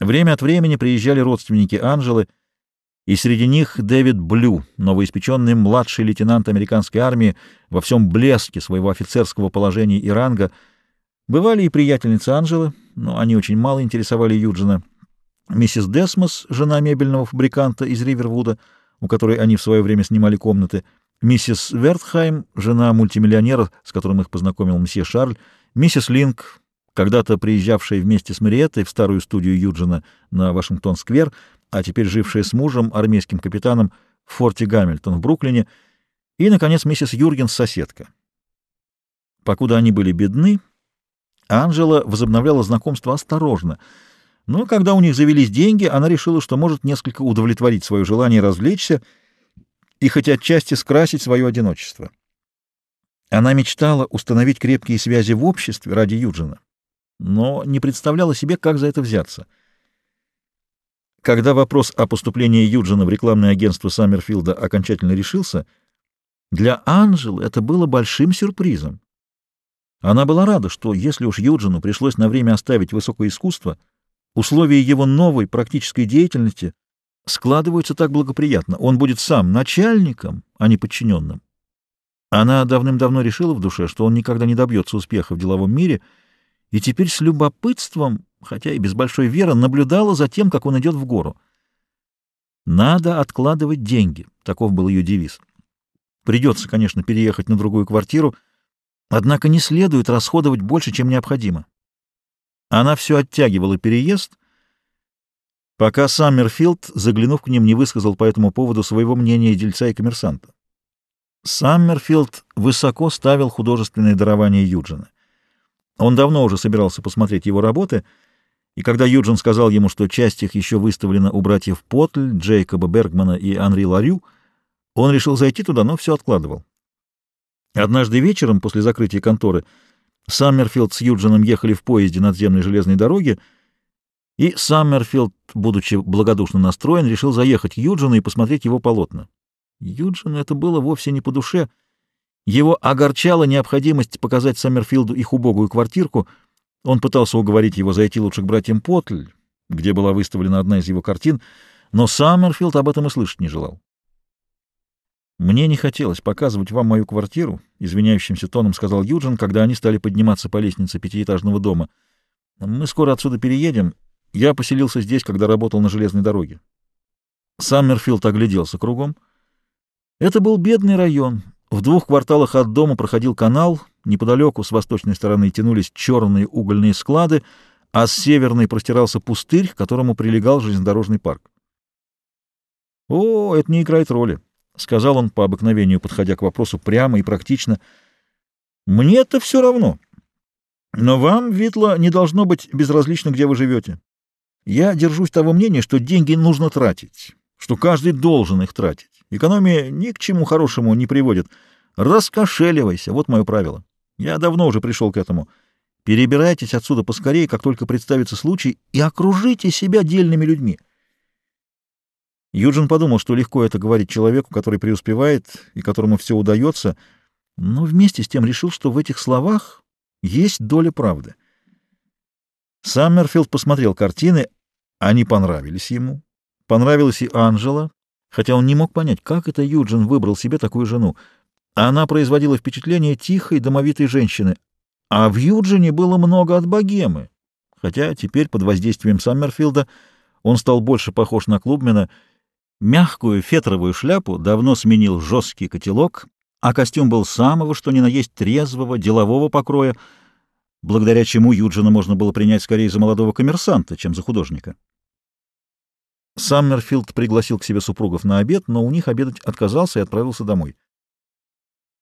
Время от времени приезжали родственники Анжелы, и среди них Дэвид Блю, новоиспеченный младший лейтенант американской армии во всем блеске своего офицерского положения и ранга. Бывали и приятельницы Анжелы, но они очень мало интересовали Юджина. Миссис Десмос, жена мебельного фабриканта из Ривервуда, у которой они в свое время снимали комнаты, миссис Вертхайм, жена мультимиллионера, с которым их познакомил мсье Шарль, миссис Линк, когда-то приезжавшая вместе с Мариеттой в старую студию Юджина на Вашингтон-сквер, а теперь жившая с мужем, армейским капитаном в форте Гамильтон в Бруклине, и, наконец, миссис Юргенс, соседка. Покуда они были бедны, Анжела возобновляла знакомство осторожно, но когда у них завелись деньги, она решила, что может несколько удовлетворить свое желание развлечься и хоть отчасти скрасить свое одиночество. Она мечтала установить крепкие связи в обществе ради Юджина, но не представляла себе, как за это взяться. Когда вопрос о поступлении Юджина в рекламное агентство Саммерфилда окончательно решился, для Анжелы это было большим сюрпризом. Она была рада, что, если уж Юджину пришлось на время оставить высокое искусство, условия его новой практической деятельности складываются так благоприятно. Он будет сам начальником, а не подчиненным. Она давным-давно решила в душе, что он никогда не добьется успеха в деловом мире — и теперь с любопытством, хотя и без большой веры, наблюдала за тем, как он идет в гору. «Надо откладывать деньги», — таков был ее девиз. Придется, конечно, переехать на другую квартиру, однако не следует расходовать больше, чем необходимо. Она все оттягивала переезд, пока Саммерфилд, заглянув к ним, не высказал по этому поводу своего мнения дельца и коммерсанта. Саммерфилд высоко ставил художественное дарование Юджина. Он давно уже собирался посмотреть его работы, и когда Юджин сказал ему, что часть их еще выставлена у братьев Потль, Джейкоба Бергмана и Анри Ларю, он решил зайти туда, но все откладывал. Однажды вечером, после закрытия конторы, Саммерфилд с Юджином ехали в поезде надземной железной дороги, и Саммерфилд, будучи благодушно настроен, решил заехать к Юджину и посмотреть его полотна. Юджину это было вовсе не по душе — его огорчала необходимость показать Саммерфилду их убогую квартирку. Он пытался уговорить его зайти лучше к братьям Потль, где была выставлена одна из его картин, но Саммерфилд об этом и слышать не желал. «Мне не хотелось показывать вам мою квартиру», — извиняющимся тоном сказал Юджин, когда они стали подниматься по лестнице пятиэтажного дома. «Мы скоро отсюда переедем. Я поселился здесь, когда работал на железной дороге». Саммерфилд огляделся кругом. Это был бедный район, в двух кварталах от дома проходил канал, неподалеку с восточной стороны тянулись черные угольные склады, а с северной простирался пустырь, к которому прилегал железнодорожный парк. «О, это не играет роли», — сказал он по обыкновению, подходя к вопросу прямо и практично. «Мне-то все равно. Но вам, Витла, не должно быть безразлично, где вы живете. Я держусь того мнения, что деньги нужно тратить, что каждый должен их тратить. Экономия ни к чему хорошему не приводит. Раскошеливайся, вот мое правило. Я давно уже пришел к этому. Перебирайтесь отсюда поскорее, как только представится случай, и окружите себя дельными людьми. Юджин подумал, что легко это говорить человеку, который преуспевает и которому все удается, но вместе с тем решил, что в этих словах есть доля правды. Саммерфилд посмотрел картины, они понравились ему. Понравилась и Анжела, хотя он не мог понять, как это Юджин выбрал себе такую жену. Она производила впечатление тихой, домовитой женщины, а в Юджине было много от богемы, хотя теперь под воздействием Саммерфилда он стал больше похож на клубмена. Мягкую фетровую шляпу давно сменил жесткий котелок, а костюм был самого, что ни на есть, трезвого, делового покроя, благодаря чему Юджина можно было принять скорее за молодого коммерсанта, чем за художника. Саммерфилд пригласил к себе супругов на обед, но у них обедать отказался и отправился домой.